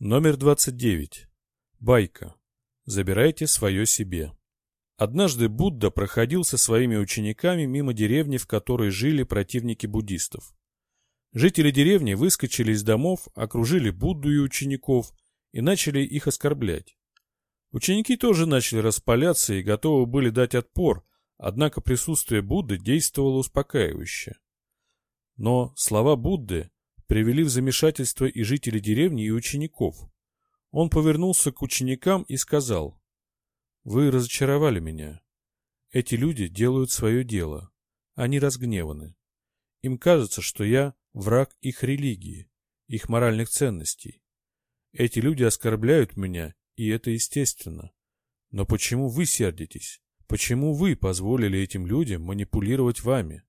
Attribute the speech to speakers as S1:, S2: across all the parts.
S1: Номер 29. Байка. Забирайте свое себе. Однажды Будда проходил со своими учениками мимо деревни, в которой жили противники буддистов. Жители деревни выскочили из домов, окружили Будду и учеников и начали их оскорблять. Ученики тоже начали распаляться и готовы были дать отпор, однако присутствие Будды действовало успокаивающе. Но слова Будды привели в замешательство и жителей деревни, и учеников. Он повернулся к ученикам и сказал, «Вы разочаровали меня. Эти люди делают свое дело. Они разгневаны. Им кажется, что я враг их религии, их моральных ценностей. Эти люди оскорбляют меня, и это естественно. Но почему вы сердитесь? Почему вы позволили этим людям манипулировать вами?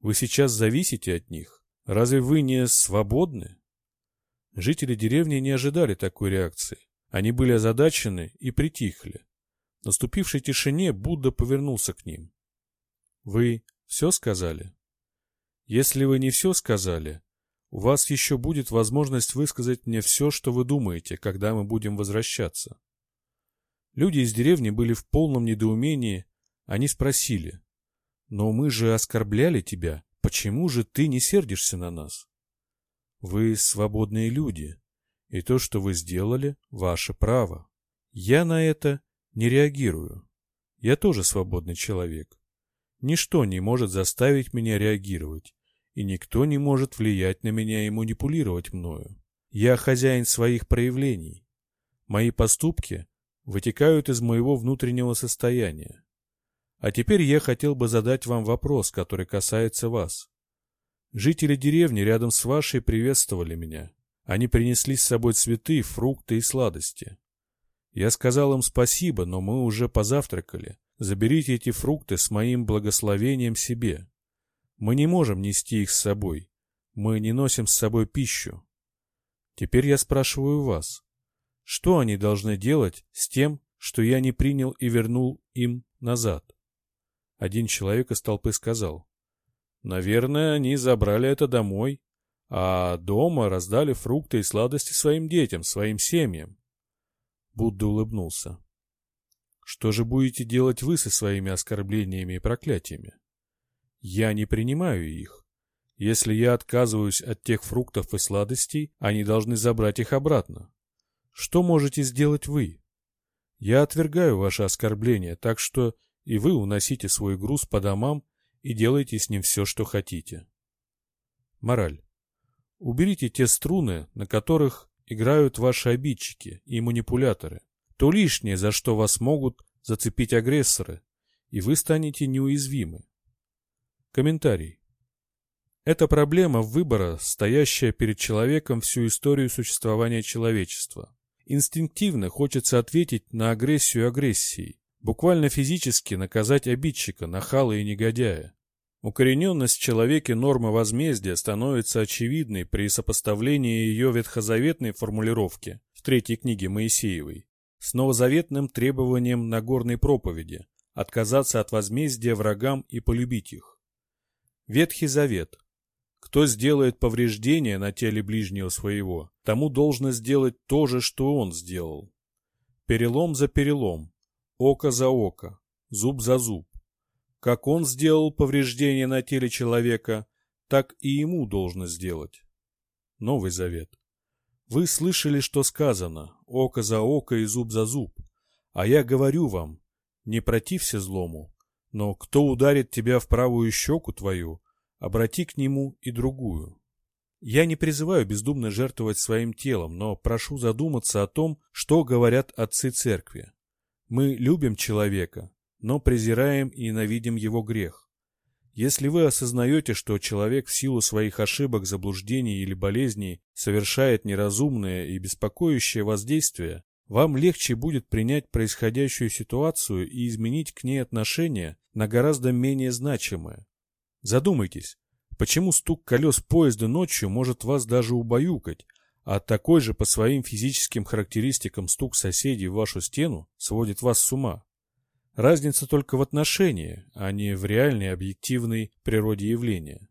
S1: Вы сейчас зависите от них. Разве вы не свободны? Жители деревни не ожидали такой реакции. Они были озадачены и притихли. В наступившей тишине Будда повернулся к ним. «Вы все сказали?» «Если вы не все сказали, у вас еще будет возможность высказать мне все, что вы думаете, когда мы будем возвращаться». Люди из деревни были в полном недоумении. Они спросили, «Но мы же оскорбляли тебя. Почему же ты не сердишься на нас?» Вы свободные люди, и то, что вы сделали, ваше право. Я на это не реагирую. Я тоже свободный человек. Ничто не может заставить меня реагировать, и никто не может влиять на меня и манипулировать мною. Я хозяин своих проявлений. Мои поступки вытекают из моего внутреннего состояния. А теперь я хотел бы задать вам вопрос, который касается вас. Жители деревни рядом с вашей приветствовали меня. Они принесли с собой цветы, фрукты и сладости. Я сказал им спасибо, но мы уже позавтракали. Заберите эти фрукты с моим благословением себе. Мы не можем нести их с собой. Мы не носим с собой пищу. Теперь я спрашиваю вас. Что они должны делать с тем, что я не принял и вернул им назад? Один человек из толпы сказал. Наверное, они забрали это домой, а дома раздали фрукты и сладости своим детям, своим семьям. Будда улыбнулся. Что же будете делать вы со своими оскорблениями и проклятиями? Я не принимаю их. Если я отказываюсь от тех фруктов и сладостей, они должны забрать их обратно. Что можете сделать вы? Я отвергаю ваши оскорбления, так что и вы уносите свой груз по домам и делайте с ним все, что хотите. Мораль. Уберите те струны, на которых играют ваши обидчики и манипуляторы. То лишнее, за что вас могут зацепить агрессоры, и вы станете неуязвимы. Комментарий. Это проблема выбора, стоящая перед человеком всю историю существования человечества. Инстинктивно хочется ответить на агрессию агрессией, Буквально физически наказать обидчика, нахала и негодяя. Укорененность в человеке нормы возмездия становится очевидной при сопоставлении ее ветхозаветной формулировки в третьей книге Моисеевой с новозаветным требованием Нагорной проповеди отказаться от возмездия врагам и полюбить их. Ветхий Завет. Кто сделает повреждение на теле ближнего своего, тому должно сделать то же, что он сделал. Перелом за перелом, око за око, зуб за зуб. Как он сделал повреждение на теле человека, так и ему должно сделать. Новый Завет. Вы слышали, что сказано, око за око и зуб за зуб. А я говорю вам, не протився злому, но кто ударит тебя в правую щеку твою, обрати к нему и другую. Я не призываю бездумно жертвовать своим телом, но прошу задуматься о том, что говорят отцы церкви. Мы любим человека, но презираем и ненавидим его грех. Если вы осознаете, что человек в силу своих ошибок, заблуждений или болезней совершает неразумное и беспокоящее воздействие, вам легче будет принять происходящую ситуацию и изменить к ней отношение на гораздо менее значимое. Задумайтесь, почему стук колес поезда ночью может вас даже убаюкать, а такой же по своим физическим характеристикам стук соседей в вашу стену сводит вас с ума. Разница только в отношении, а не в реальной объективной природе явления.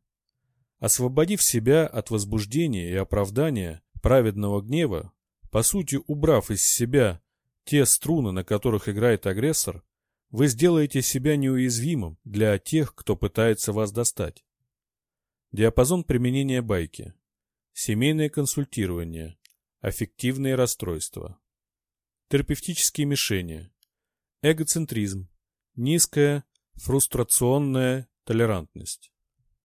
S1: Освободив себя от возбуждения и оправдания праведного гнева, по сути убрав из себя те струны, на которых играет агрессор, вы сделаете себя неуязвимым для тех, кто пытается вас достать. Диапазон применения байки семейное консультирование, аффективные расстройства, терапевтические мишени, эгоцентризм, низкая фрустрационная толерантность.